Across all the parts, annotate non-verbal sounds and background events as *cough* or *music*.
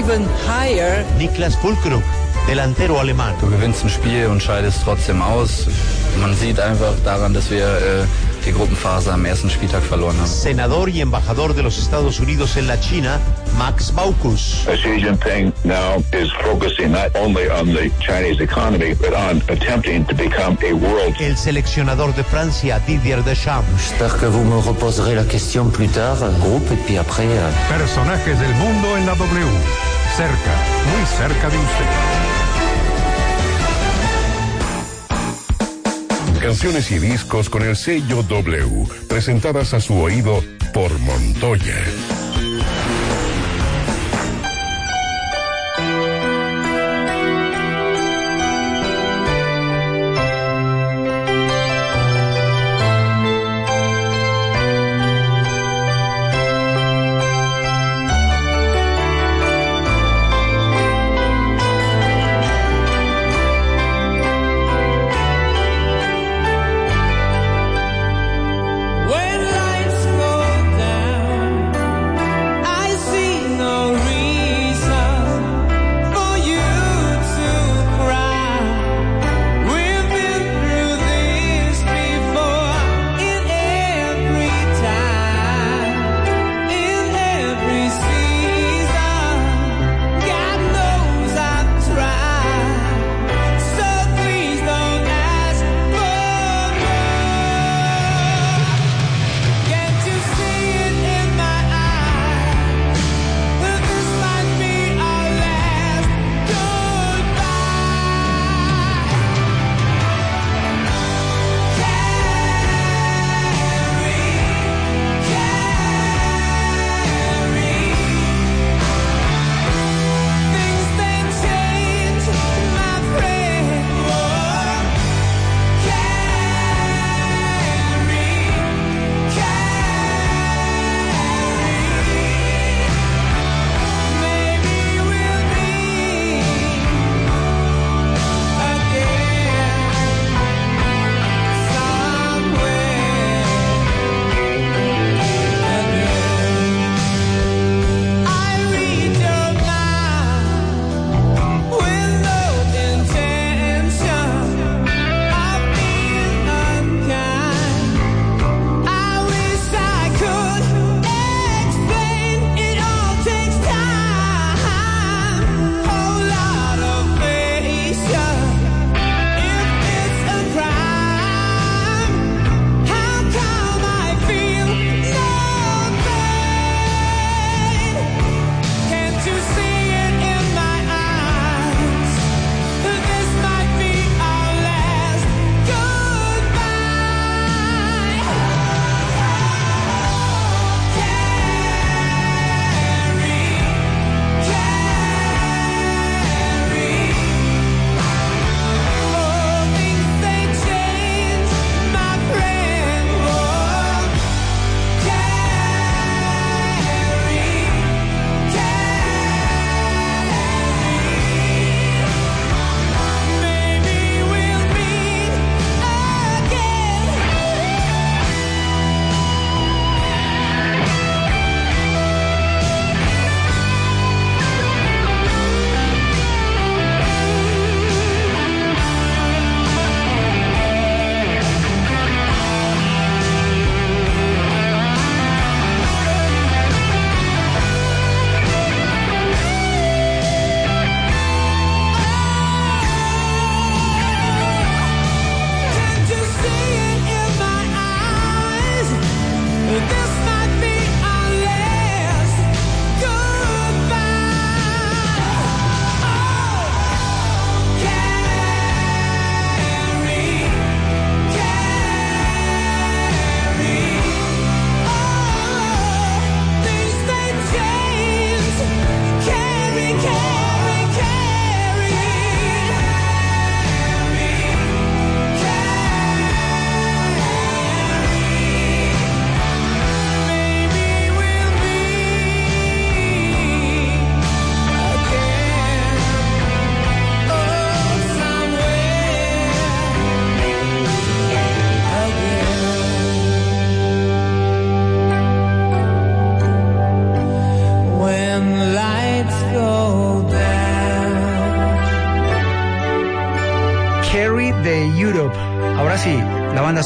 even higher. Niklas Fulkrug, delantero alemán. Du gewinnst ein Spiel und scheidest trotzdem aus. Man sieht einfach daran, dass wir äh, die Gruppenphase am ersten Spieltag verloren haben. Senador y embajador de los Estados Unidos en la China, Max Baucus. Xi Jinping now is focusing not only on the Chinese economy, but on attempting to become a world. El seleccionador de Francia, Didier Deschamps. J'espère que vous me reposerez la question plus tard, groupe, et puis après... euh, Personajes del mundo en la W. Cerca, muy cerca de usted. Canciones y discos con el sello W, presentadas a su oído por Montoya.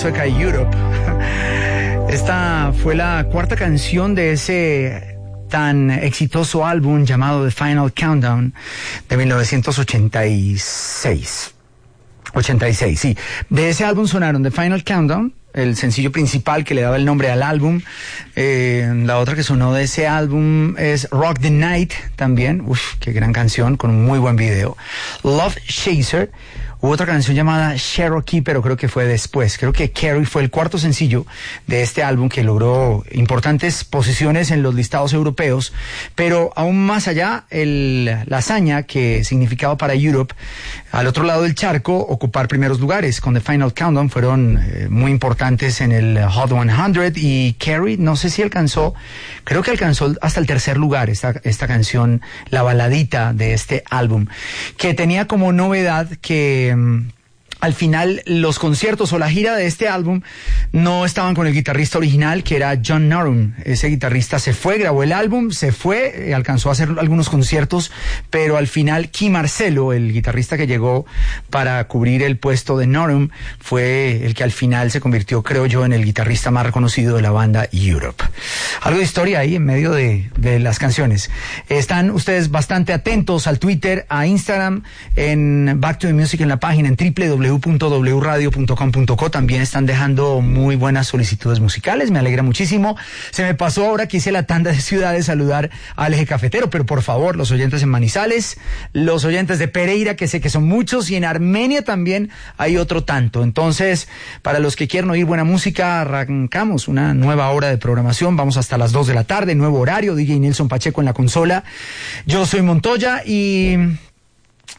Sueca. *laughs* Esta fue la cuarta canción de ese tan exitoso álbum llamado The Final Countdown de 1986. 86, sí. De ese álbum sonaron The Final Countdown, el sencillo principal que le daba el nombre al álbum. Eh, la otra que sonó de ese álbum es Rock the Night también. Uf, qué gran canción con un muy buen video. Love Chaser. Hubo otra canción llamada Cherokee, pero creo que fue después. Creo que Carrie fue el cuarto sencillo de este álbum que logró importantes posiciones en los listados europeos, pero aún más allá, el, la hazaña que significaba para Europe, al otro lado del charco, ocupar primeros lugares con The Final Countdown fueron eh, muy importantes en el Hot 100 y Carrie, no sé si alcanzó, creo que alcanzó hasta el tercer lugar esta, esta canción, la baladita de este álbum, que tenía como novedad que eh, al final los conciertos o la gira de este álbum no estaban con el guitarrista original que era John Norum. Ese guitarrista se fue, grabó el álbum, se fue, eh, alcanzó a hacer algunos conciertos, pero al final Kim Marcelo, el guitarrista que llegó para cubrir el puesto de Norum, fue el que al final se convirtió, creo yo, en el guitarrista más reconocido de la banda Europe. Algo de historia ahí en medio de, las canciones. Están ustedes bastante atentos al Twitter, a Instagram, en Back to the Music en la página en www www.wradio.com.co también están dejando muy buenas solicitudes musicales, me alegra muchísimo. Se me pasó ahora que la tanda de ciudades saludar al eje cafetero, pero por favor, los oyentes en Manizales, los oyentes de Pereira, que sé que son muchos, y en Armenia también hay otro tanto. Entonces, para los que quieren oír buena música, arrancamos una nueva hora de programación, vamos hasta las 2 de la tarde, nuevo horario, DJ Nelson Pacheco en la consola. Yo soy Montoya y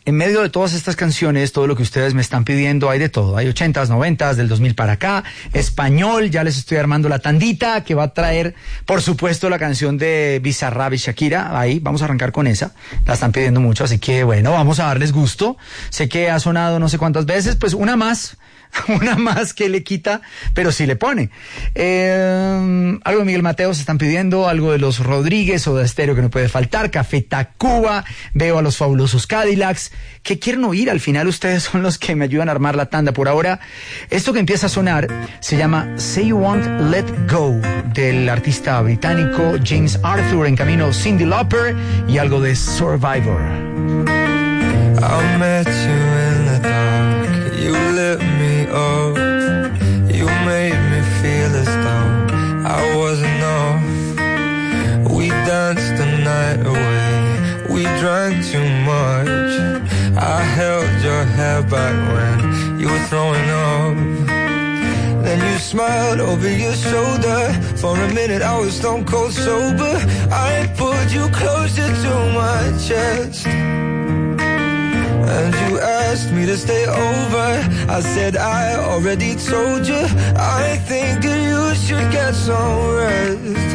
en medio de todas estas canciones, todo lo que ustedes me están pidiendo, hay de todo. Hay ochentas, noventas, del 2000 para acá, español, ya les estoy armando la tandita que va a traer, por supuesto, la canción de Bizarrap y Shakira. Ahí, vamos a arrancar con esa. La están pidiendo mucho, así que bueno, vamos a darles gusto. Sé que ha sonado no sé cuántas veces, pues una más *laughs* una más que le quita, pero sí le pone. Eh, algo de Miguel Mateo se están pidiendo, algo de los Rodríguez o de Estéreo que no puede faltar, Café Tacuba, veo a los fabulosos Cadillacs, que quieren oír, al final ustedes son los que me ayudan a armar la tanda. Por ahora, esto que empieza a sonar se llama Say You Want, Let Go, del artista británico James Arthur en camino Cindy Lauper y algo de Survivor. up. You made me feel as though I wasn't enough. We danced the night away. We drank too much. I held your hair back when you were throwing up. Then you smiled over your shoulder. For a minute, I was stone cold sober. I pulled you closer to my chest. And you asked me to stay over. I said I already told you. I think you should get some rest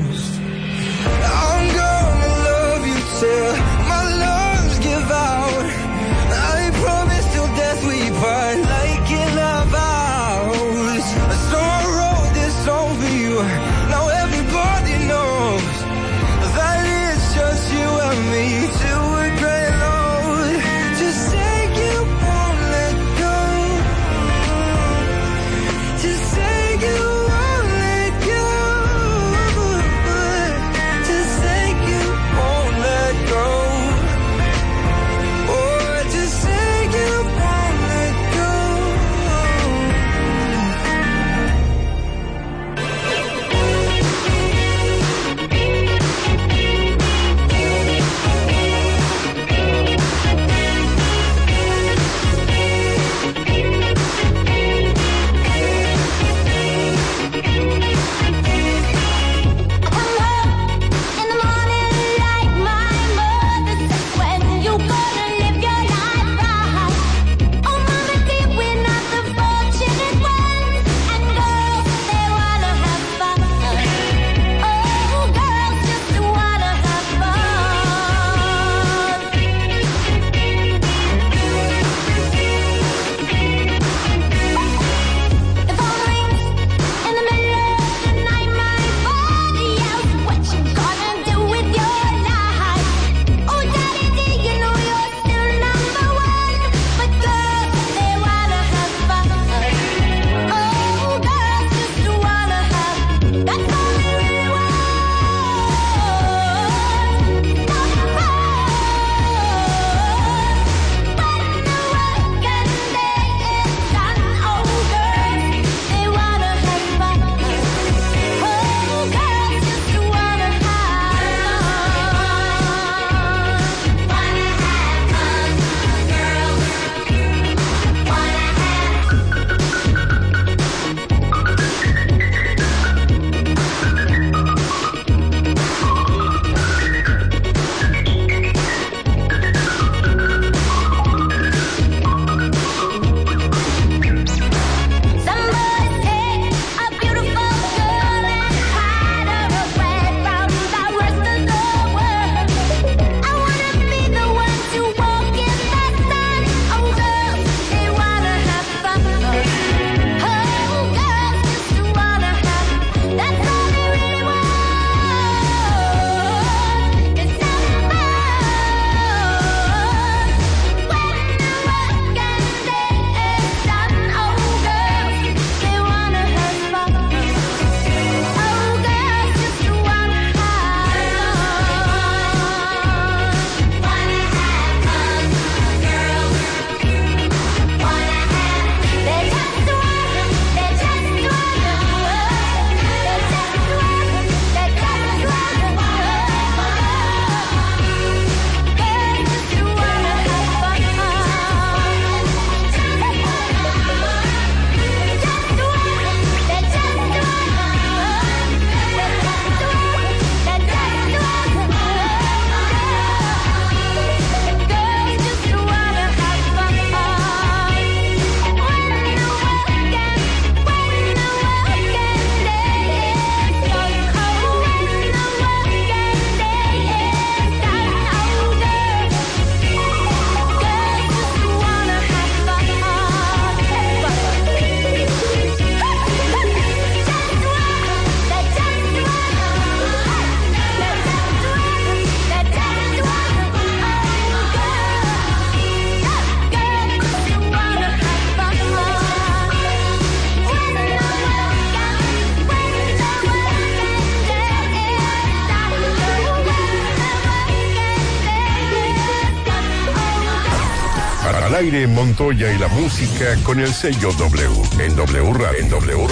Montoya y la música con el sello W en W En w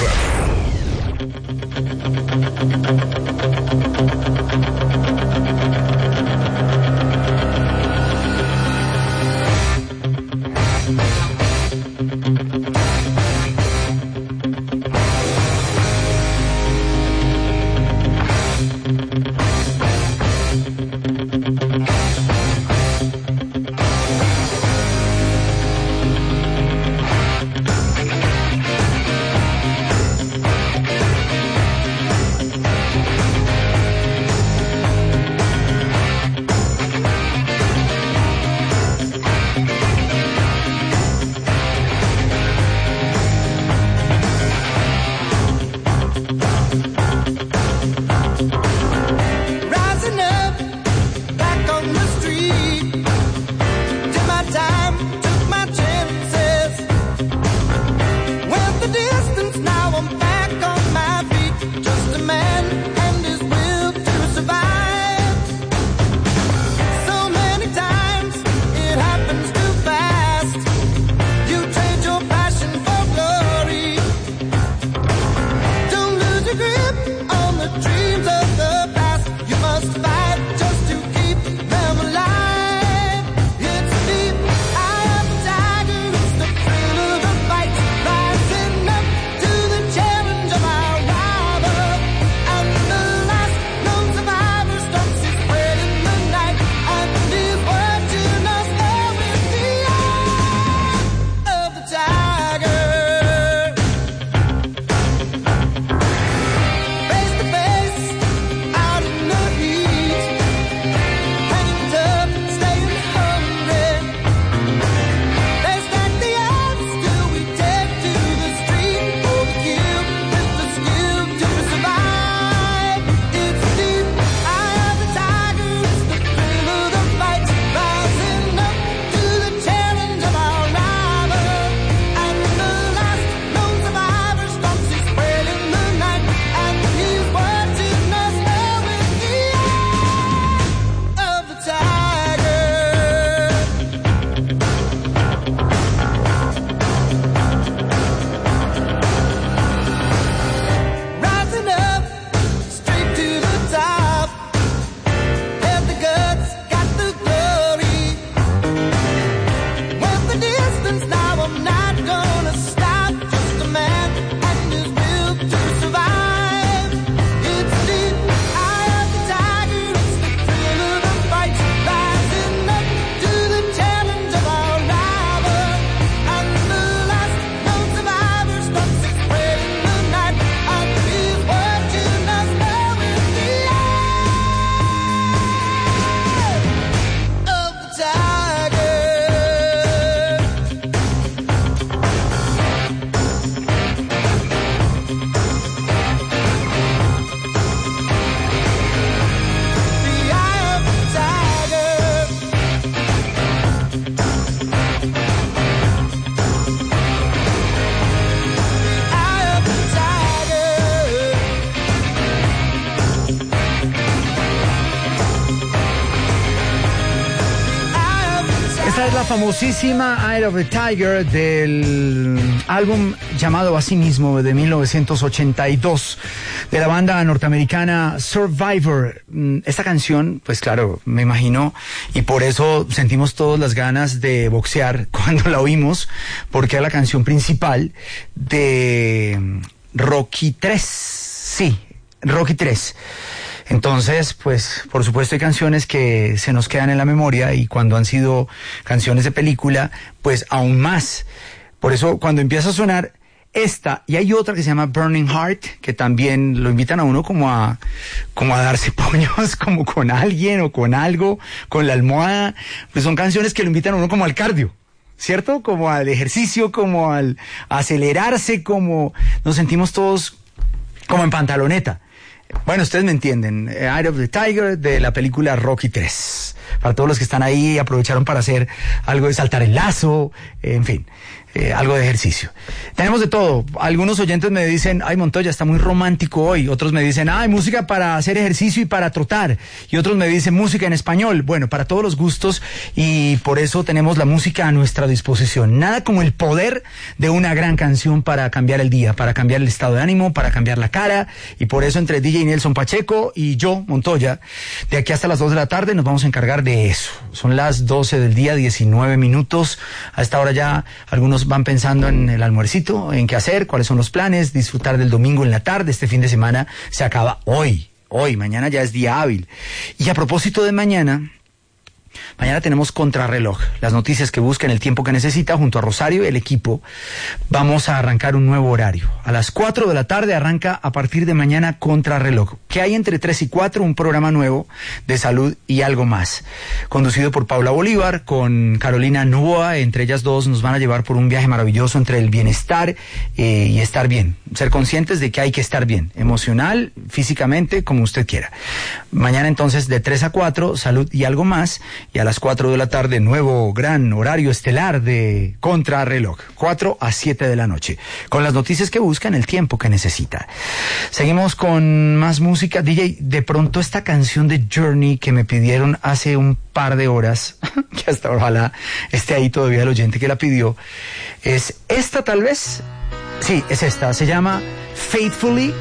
famosísima Eye of the Tiger del álbum llamado a sí mismo de 1982 de la banda norteamericana Survivor. Mm, Esta canción, pues claro, me imagino, y por eso sentimos todas las ganas de boxear *laughs* cuando la oímos, porque es la canción principal de Rocky 3. Sí, Rocky 3. Entonces, pues, por supuesto hay canciones que se nos quedan en la memoria y cuando han sido canciones de película, pues aún más. Por eso, cuando empieza a sonar esta, y hay otra que se llama Burning Heart, que también lo invitan a uno como a, como a darse *laughs* puños, como con alguien o con algo, con la almohada, pues son canciones que lo invitan a uno como al cardio. ¿Cierto? Como al ejercicio, como al acelerarse, como nos sentimos todos como en pantaloneta. Bueno, ustedes me entienden. Eh, Eye of the Tiger de la película Rocky 3. Para todos los que están ahí, aprovecharon para hacer algo de saltar el lazo, en fin, eh, algo de ejercicio. Tenemos de todo. Algunos oyentes me dicen, ay Montoya, está muy romántico hoy. Otros me dicen, ay, música para hacer ejercicio y para trotar. Y otros me dicen, música en español. Bueno, para todos los gustos y por eso tenemos la música a nuestra disposición. Nada como el poder de una gran canción para cambiar el día, para cambiar el estado de ánimo, para cambiar la cara. Y por eso entre DJ Nelson Pacheco y yo, Montoya, de aquí hasta las 2 de la tarde nos vamos a encargar de eso. Son las 12 del día, 19 minutos. A esta hora ya algunos van pensando en el almuercito, en qué hacer, cuáles son los planes, disfrutar del domingo en la tarde. Este fin de semana se acaba hoy. Hoy, mañana ya es día hábil. Y a propósito de mañana, Mañana tenemos contrarreloj, las noticias que buscan el tiempo que necesita junto a Rosario y el equipo. Vamos a arrancar un nuevo horario. A las 4 de la tarde arranca a partir de mañana contrarreloj, que hay entre 3 y 4 un programa nuevo de salud y algo más. Conducido por Paula Bolívar, con Carolina Novoa, entre ellas dos nos van a llevar por un viaje maravilloso entre el bienestar eh, y estar bien. Ser conscientes de que hay que estar bien, emocional, físicamente, como usted quiera. Mañana entonces de 3 a 4, salud y algo más y a las 4 de la tarde nuevo gran horario estelar de Contrarreloj, 4 a 7 de la noche, con las noticias que buscan el tiempo que necesita. Seguimos con más música. DJ, de pronto esta canción de Journey que me pidieron hace un par de horas, *laughs* que hasta ojalá esté ahí todavía el oyente que la pidió, es esta tal vez. Sí, es esta. Se llama Faithfully.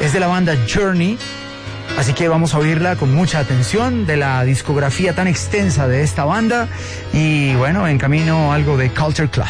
Es de la banda Journey. Así que vamos a oírla con mucha atención de la discografía tan extensa de esta banda. Y bueno, en camino algo de Culture Club.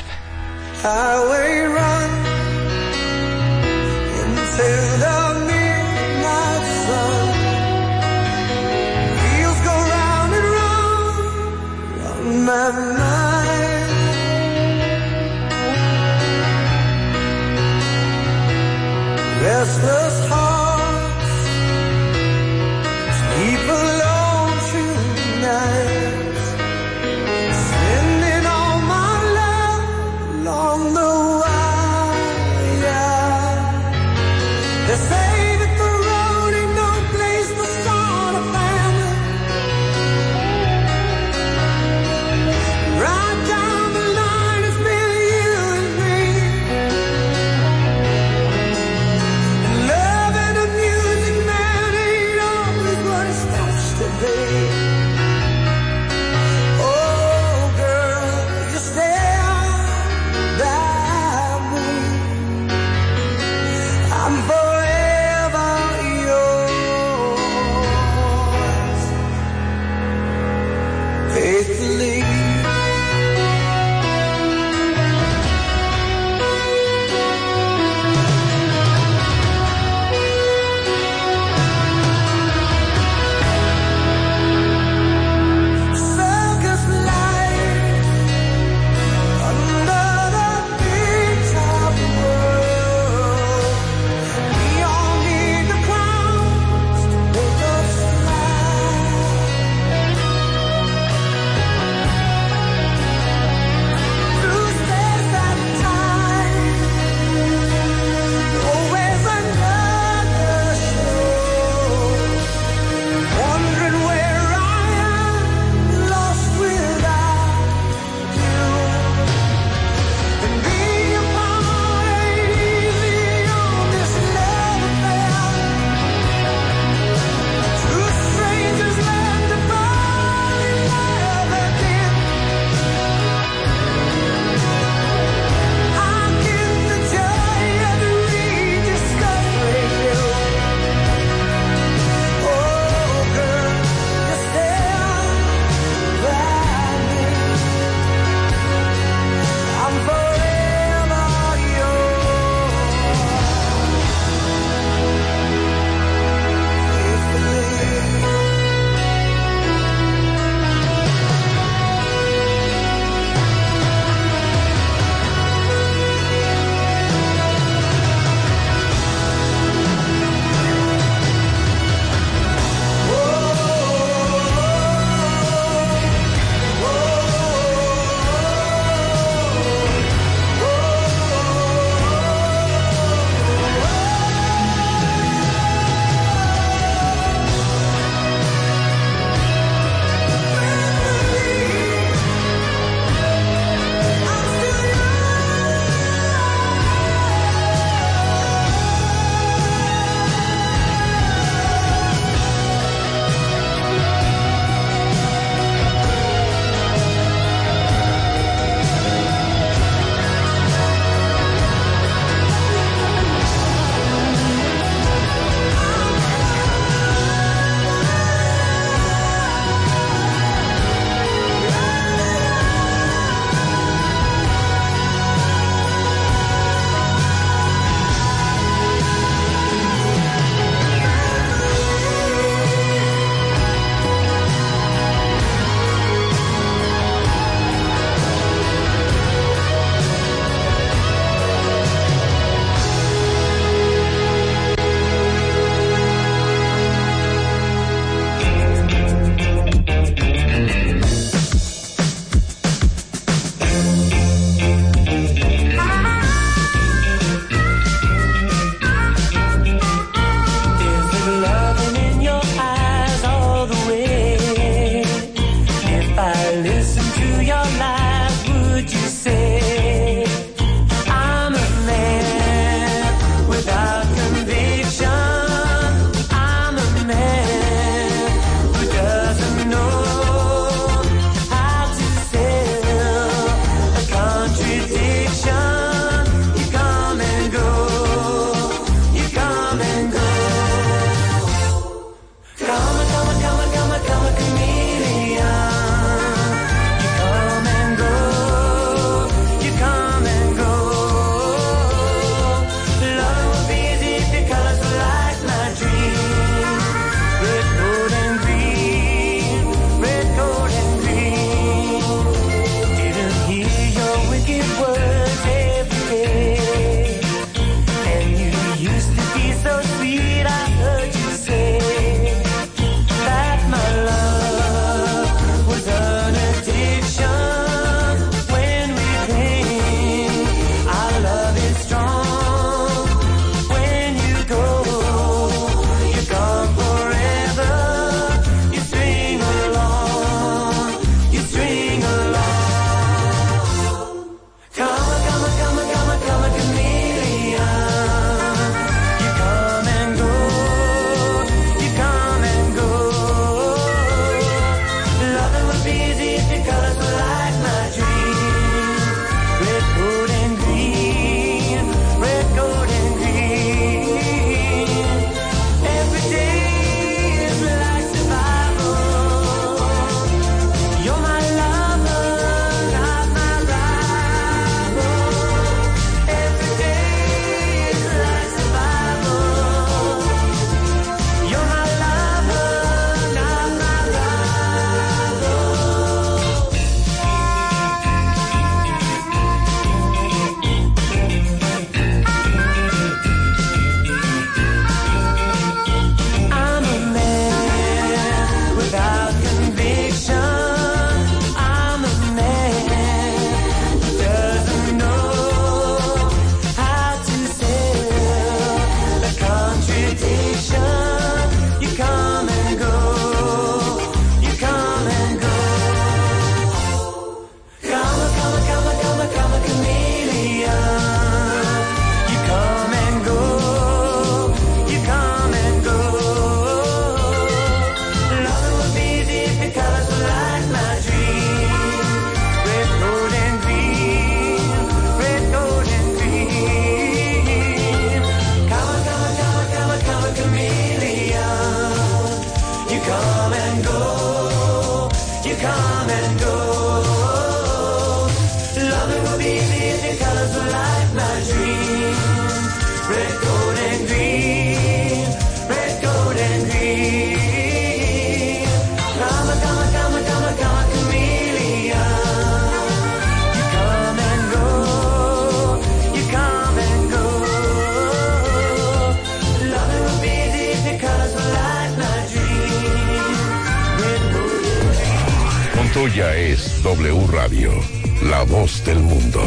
tuya es W Radio. La voz del mundo.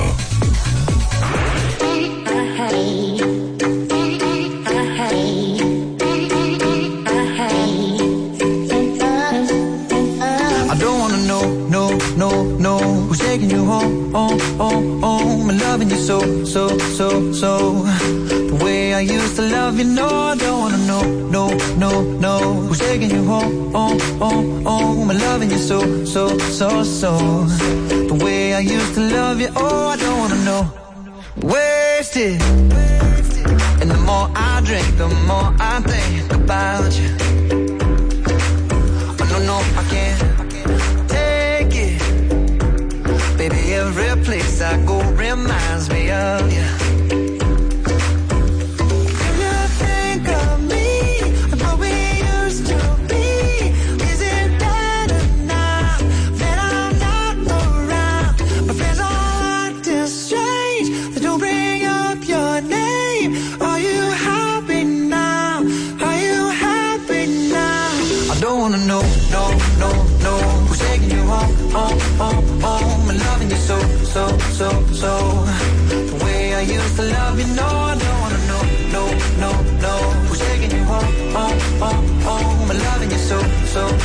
I don't wanna know, no, no, no Who's taking you home, home, home, home And loving you so, so, so, so The way I used to love you, no I don't wanna know, no, no, no Who's taking you home, home, home, home And loving you so, so, so, so The way I used to love you, oh I don't wanna know Wasted And the more I drink, the more I think about you Oh, no, no, I can't take it. Baby, every place I go reminds me of you.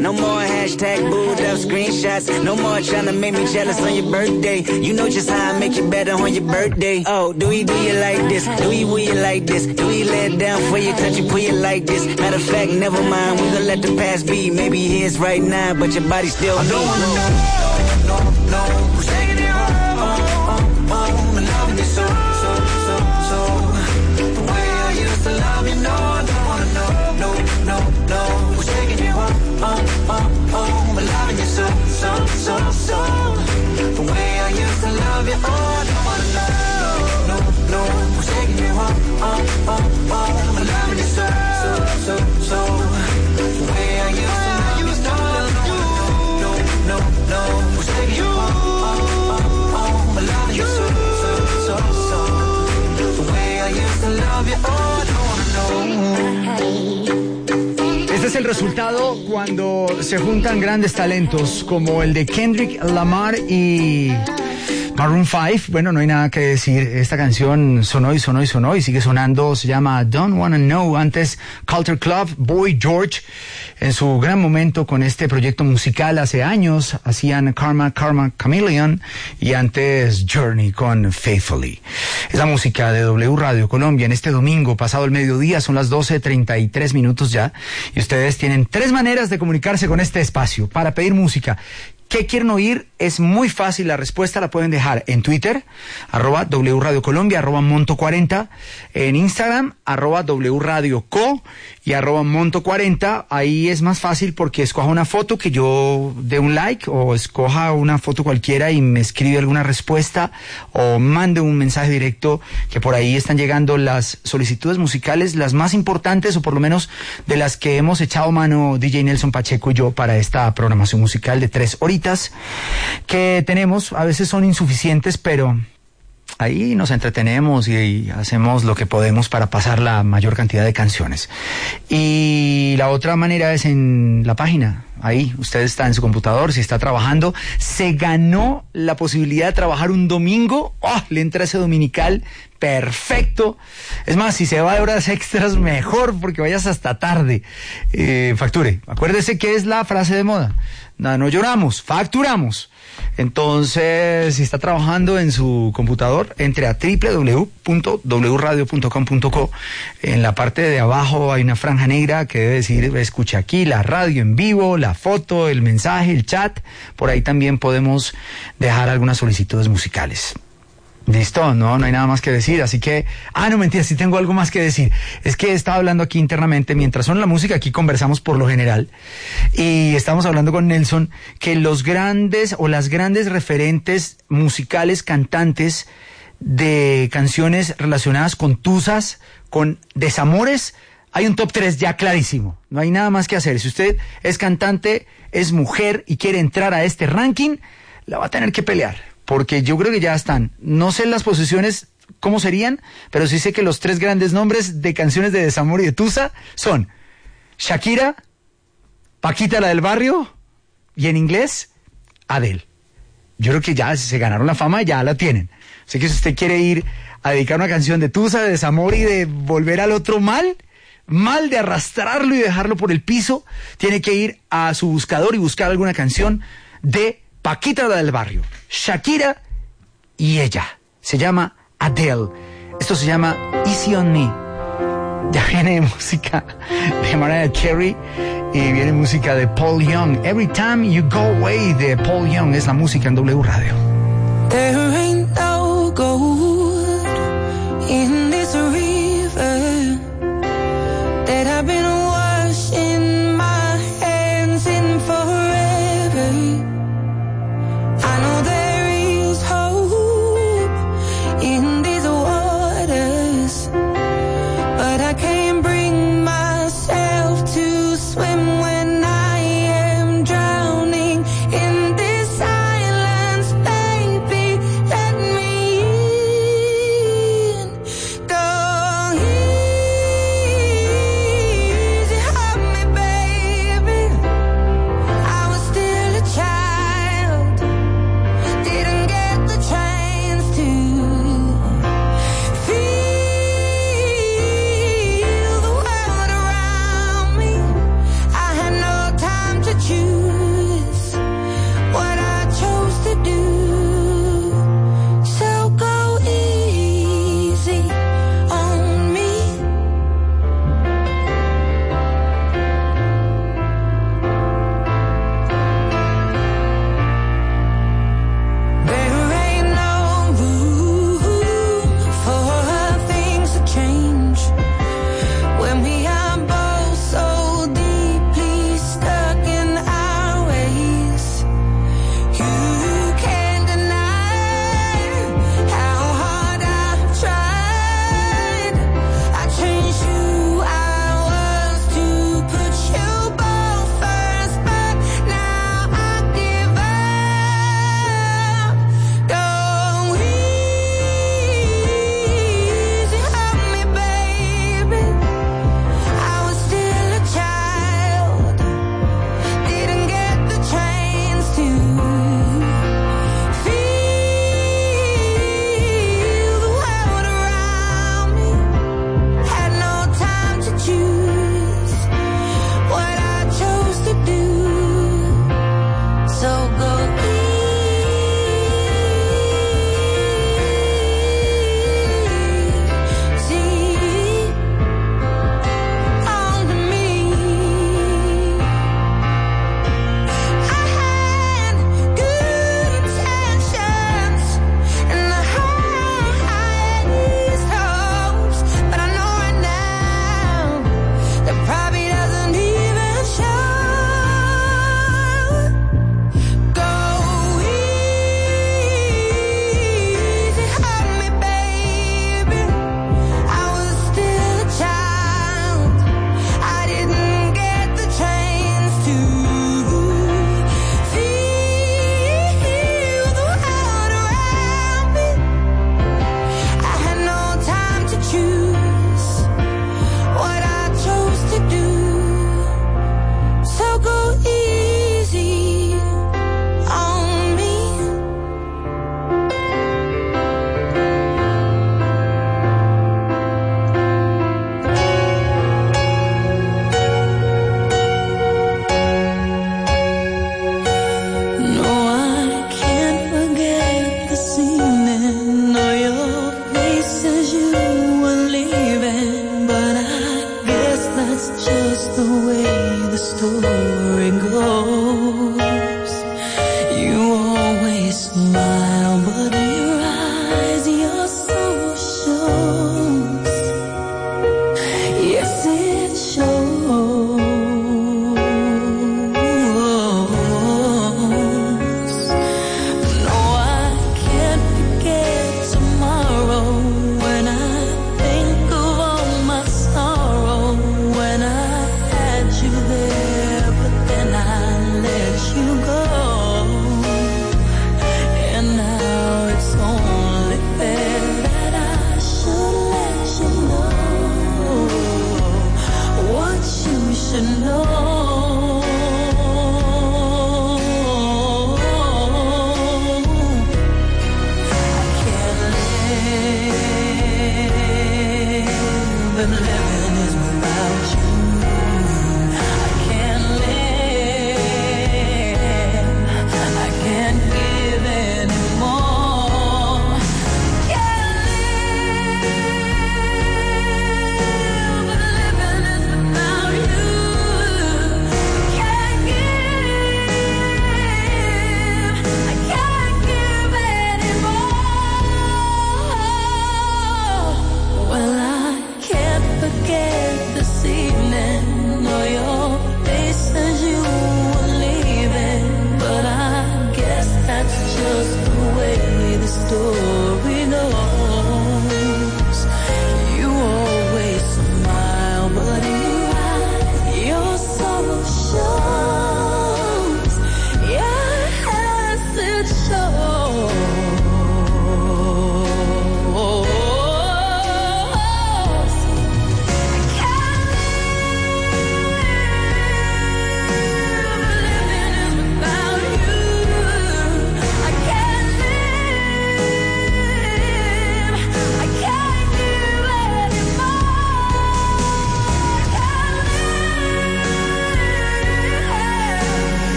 No more hashtag booed up screenshots. No more trying to make me jealous on your birthday. You know just how I make you better on your birthday. Oh, do we do you like this? Do we will you like this? Do we let down for you, touch you, put you like this? Matter of fact, never mind. We gonna let the past be. Maybe here's right now, but your body still I don't wanna know, no, no, no. Resultado cuando se juntan grandes talentos como el de Kendrick Lamar y Maroon 5. Bueno, no hay nada que decir. Esta canción sonó y sonó y sonó y sigue sonando. Se llama Don't Wanna Know. Antes Culture Club, Boy George, en su gran momento con este proyecto musical hace años, hacían Karma, Karma Chameleon y antes Journey con Faithfully. Es la música de W Radio Colombia en este domingo, pasado el mediodía, son las 12.33 minutos ya, y ustedes tienen tres maneras de comunicarse con este espacio para pedir música. ¿Qué quieren oír? Es muy fácil, la respuesta la pueden dejar en Twitter, arroba W Radio Colombia, arroba Monto 40, en Instagram, arroba W Radio Co y arroba Monto 40. Ahí es más fácil porque escoja una foto que yo dé un like o escoja una foto cualquiera y me escribe alguna respuesta o mande un mensaje directo que por ahí están llegando las solicitudes musicales, las más importantes o por lo menos de las que hemos echado mano DJ Nelson Pacheco y yo para esta programación musical de tres horitas que tenemos. A veces son insuficientes, pero Ahí nos entretenemos y, hacemos lo que podemos para pasar la mayor cantidad de canciones. Y la otra manera es en la página. Ahí, usted está en su computador, si está trabajando, se ganó la posibilidad de trabajar un domingo, ¡oh! le entra ese dominical, perfecto. Es más, si se va de horas extras, mejor, porque vayas hasta tarde. Eh, facture. Acuérdese que es la frase de moda. No, no lloramos, facturamos. Entonces, si está trabajando en su computador, entre a www.wradio.com.co. En la parte de abajo hay una franja negra que debe decir escucha aquí, la radio en vivo, la foto, el mensaje, el chat. Por ahí también podemos dejar algunas solicitudes musicales. Listo, no, no hay nada más que decir, así que, ah, no mentira, sí tengo algo más que decir. Es que estaba hablando aquí internamente, mientras son la música, aquí conversamos por lo general, y estamos hablando con Nelson, que los grandes o las grandes referentes musicales, cantantes de canciones relacionadas con tusas, con desamores, hay un top 3 ya clarísimo, no hay nada más que hacer. Si usted es cantante, es mujer y quiere entrar a este ranking, la va a tener que pelear porque yo creo que ya están. No sé las posiciones cómo serían, pero sí sé que los tres grandes nombres de canciones de desamor y de Tusa son Shakira, Paquita la del barrio y en inglés Adele. Yo creo que ya se ganaron la fama, ya la tienen. Así que si usted quiere ir a dedicar una canción de Tusa, de desamor y de volver al otro mal, mal de arrastrarlo y dejarlo por el piso, tiene que ir a su buscador y buscar alguna canción de Paquita la del barrio, Shakira y ella. Se llama Adele. Esto se llama Easy on Me. Ya *laughs* viene música de Mariah Carey y viene música de Paul Young. Every Time You Go Away de Paul Young es la música en W Radio.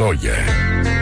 Montoya.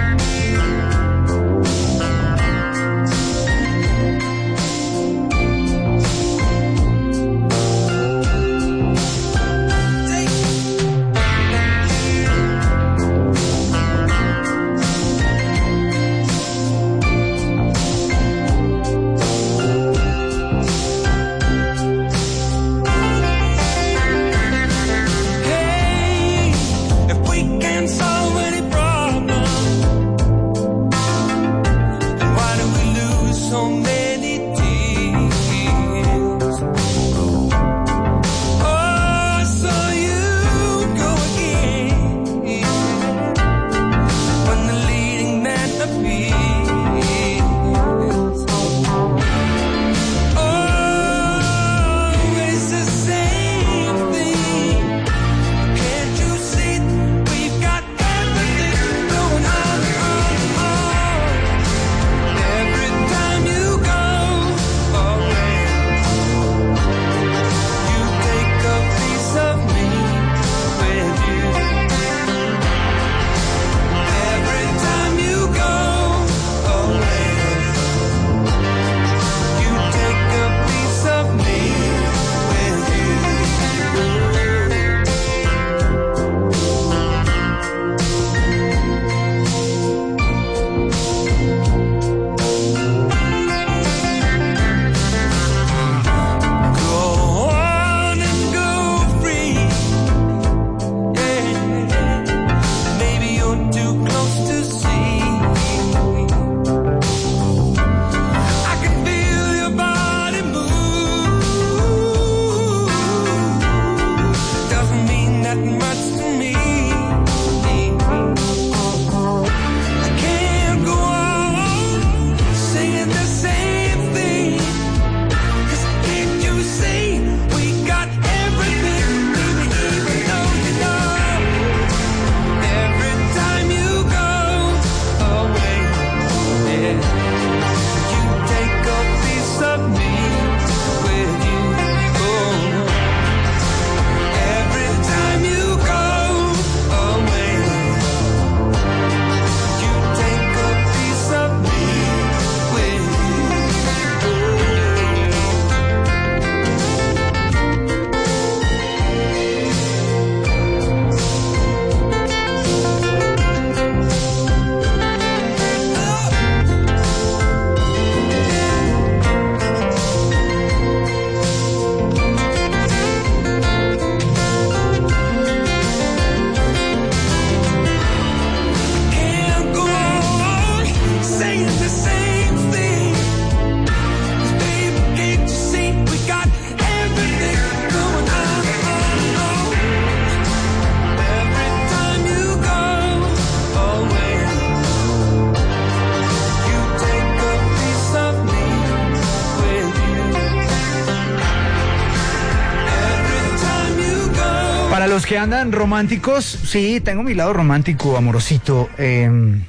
Los que andan románticos, sí, tengo mi lado romántico, amorosito. eh,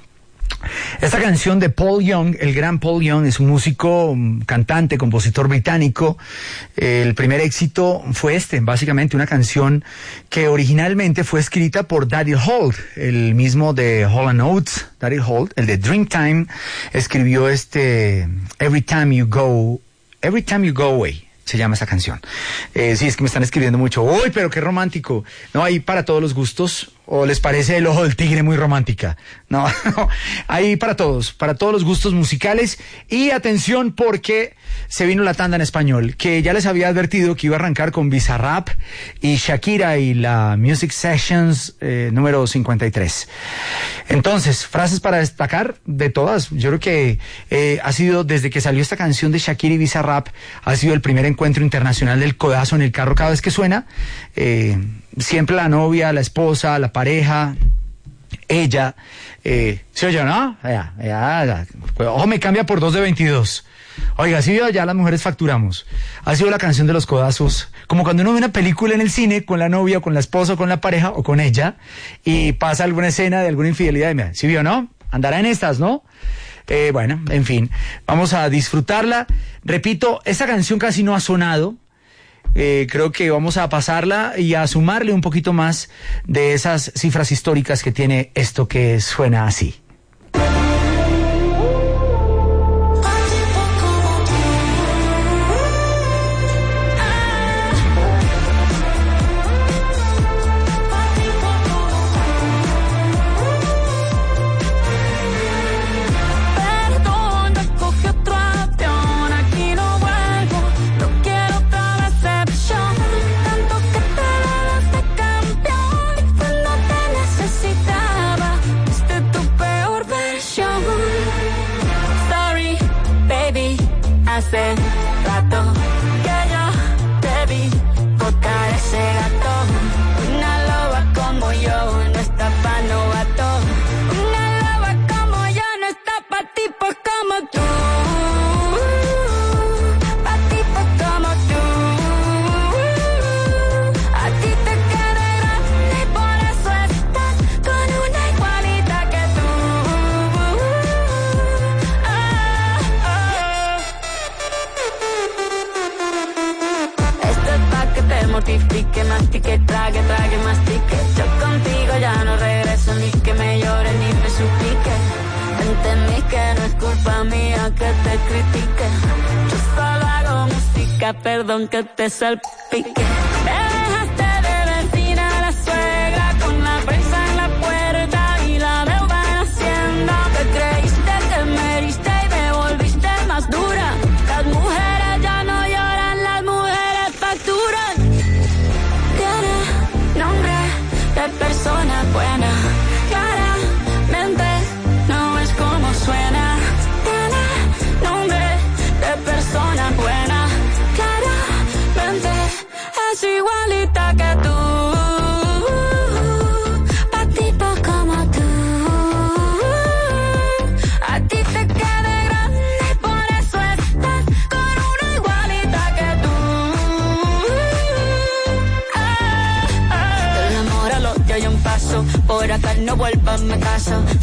esta canción de Paul Young, el gran Paul Young, es un músico, mm, cantante, compositor británico. El primer éxito fue este, básicamente una canción que originalmente fue escrita por Daddy Holt, el mismo de Hall Oates, Daddy Holt, el de Dreamtime, escribió este Every Time You Go, Every Time You Go Away se llama esa canción. Eh, sí, es que me están escribiendo mucho. Uy, pero qué romántico. No, hay para todos los gustos. ¿O les parece el ojo del tigre muy romántica? No, *laughs* no. Hay para todos, para todos los gustos musicales. Y atención porque se vino la tanda en español, que ya les había advertido que iba a arrancar con Bizarrap y Shakira y la Music Sessions eh, número 53. Entonces, frases para destacar de todas. Yo creo que eh, ha sido, desde que salió esta canción de Shakira y Bizarrap, ha sido el primer encuentro internacional del codazo en el carro cada vez que suena. Eh, siempre la novia, la esposa, la pareja, ella, eh, ¿se oye, no? Ya, ya, ya. Ojo, me cambia por dos de 22. Oiga, sí, ya las mujeres facturamos. Ha sido la canción de los codazos. Como cuando uno ve una película en el cine con la novia, con la esposa, con la pareja, o con ella, y pasa alguna escena de alguna infidelidad, y me ¿sí vio, no? Andará en estas, ¿no? Eh, bueno, en fin, vamos a disfrutarla. Repito, esta canción casi no ha sonado. Eh, creo que vamos a pasarla y a sumarle un poquito más de esas cifras históricas que tiene esto que suena así. Hace música, perdón que te salpique.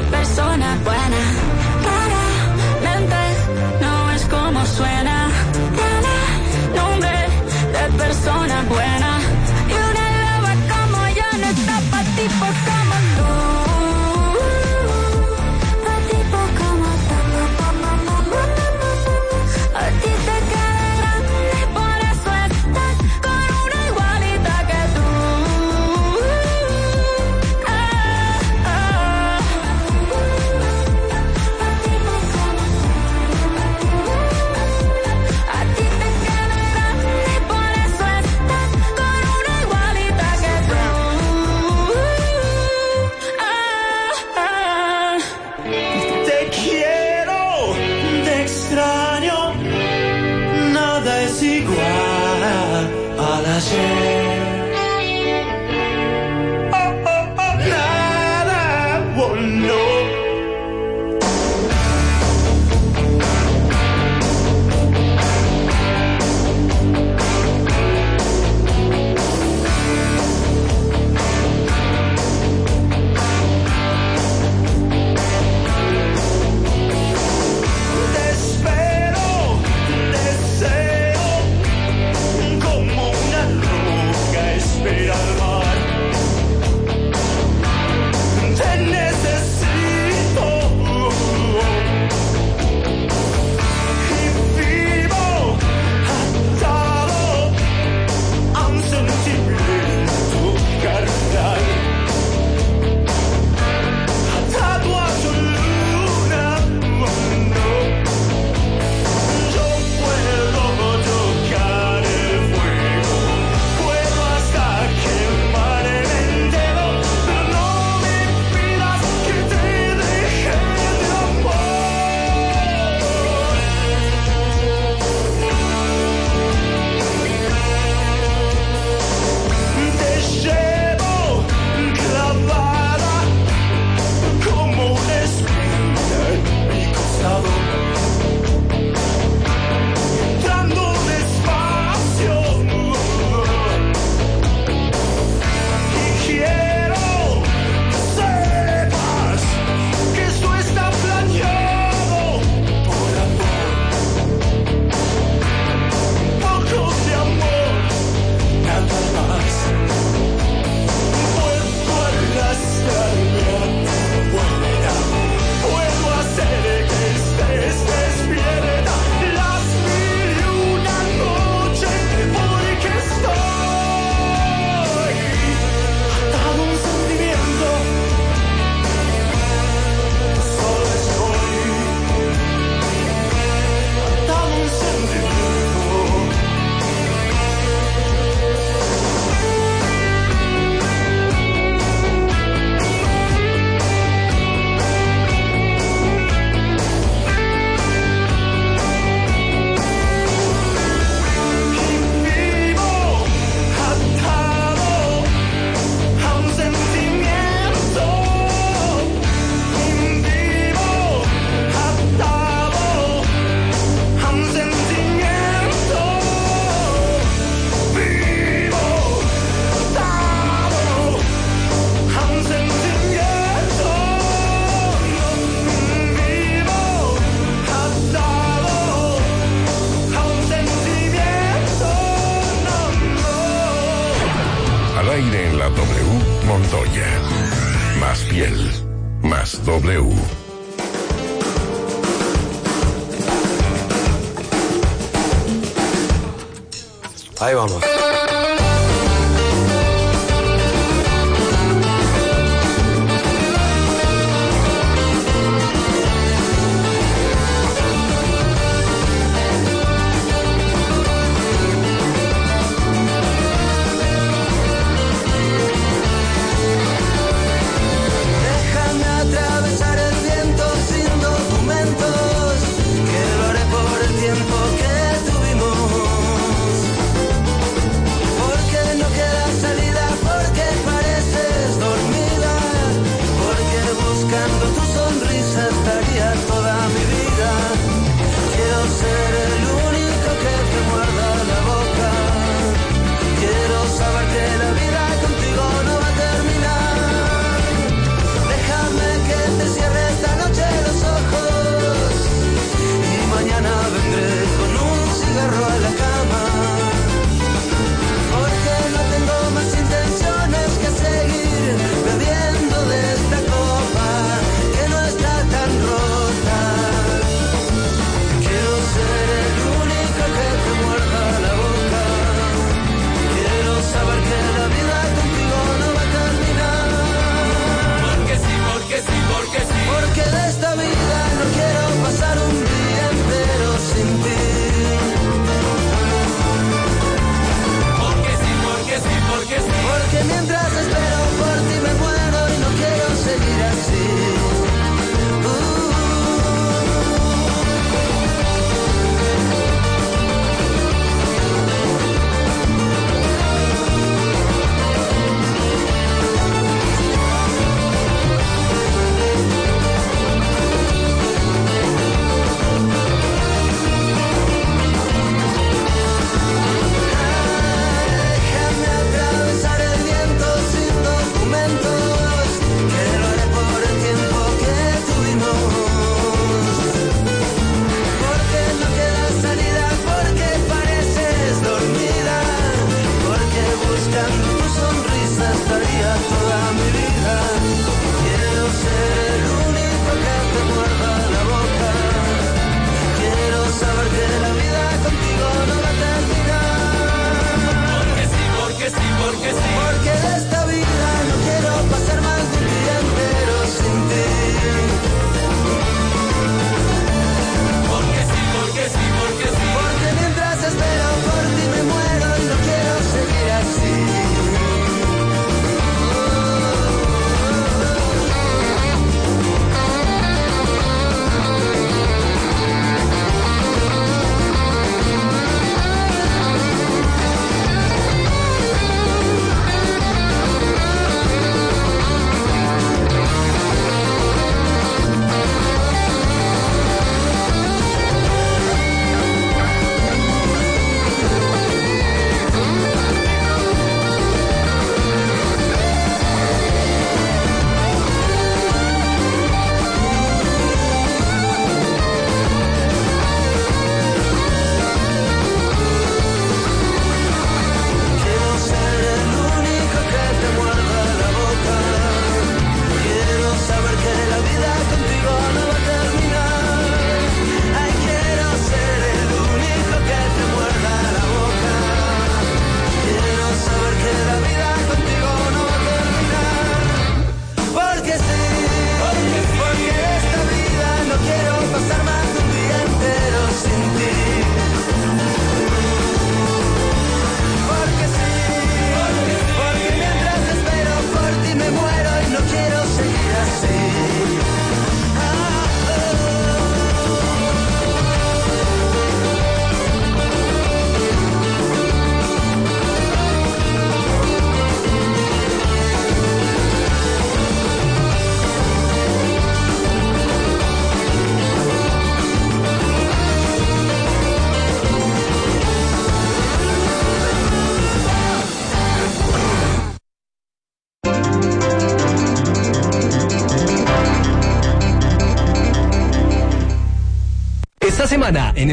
persona buena.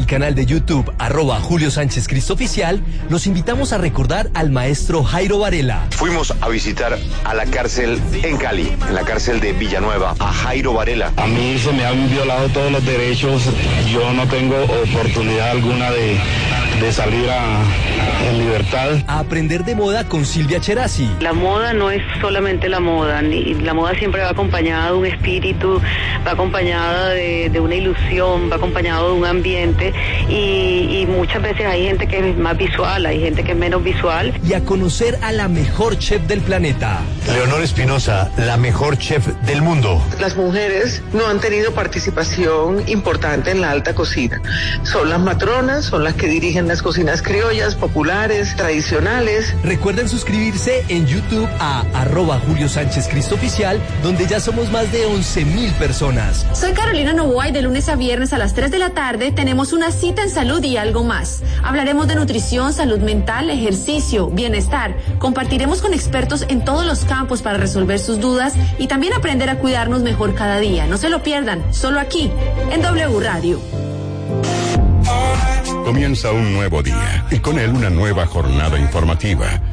El canal de YouTube, arroba Julio Sánchez Cristo Oficial, los invitamos a recordar al maestro Jairo Varela. Fuimos a visitar a la cárcel en Cali, en la cárcel de Villanueva, a Jairo Varela. A mí se me han violado todos los derechos, yo no tengo oportunidad alguna de, de salir a, en libertad. A aprender de moda con Silvia Cherasi. La moda no es solamente la moda, ni, la moda siempre va acompañada de un espíritu, va acompañada de, de una ilusión, va acompañado de un ambiente y, y muchas veces hay gente que es más visual, hay gente que es menos visual. Y a conocer a la mejor chef del planeta. Leonor Espinosa, la mejor chef del mundo. Las mujeres no han tenido participación importante en la alta cocina. Son las matronas, son las que dirigen las cocinas criollas, populares, tradicionales. Recuerden suscribirse en YouTube a arroba Julio Sánchez Cristo Oficial, donde ya somos más de 11 mil personas. Soy Carolina Novoa y de lunes a viernes a las 3 de la tarde tenemos una cita en salud y algo más. Hablaremos de nutrición, salud mental, ejercicio, bienestar. Compartiremos con expertos en todos los campos para resolver sus dudas y también aprender a cuidarnos mejor cada día. No se lo pierdan, solo aquí, en W Radio. Comienza un nuevo día y con él una nueva jornada informativa.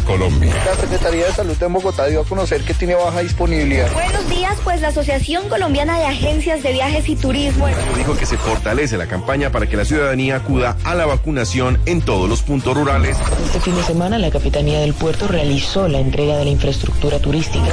Colombia. La Secretaría de Salud de Bogotá dio a conocer que tiene baja disponibilidad. Buenos días, pues la Asociación Colombiana de Agencias de Viajes y Turismo dijo que se fortalece la campaña para que la ciudadanía acuda a la vacunación en todos los puntos rurales. Este fin de semana la Capitanía del Puerto realizó la entrega de la infraestructura turística.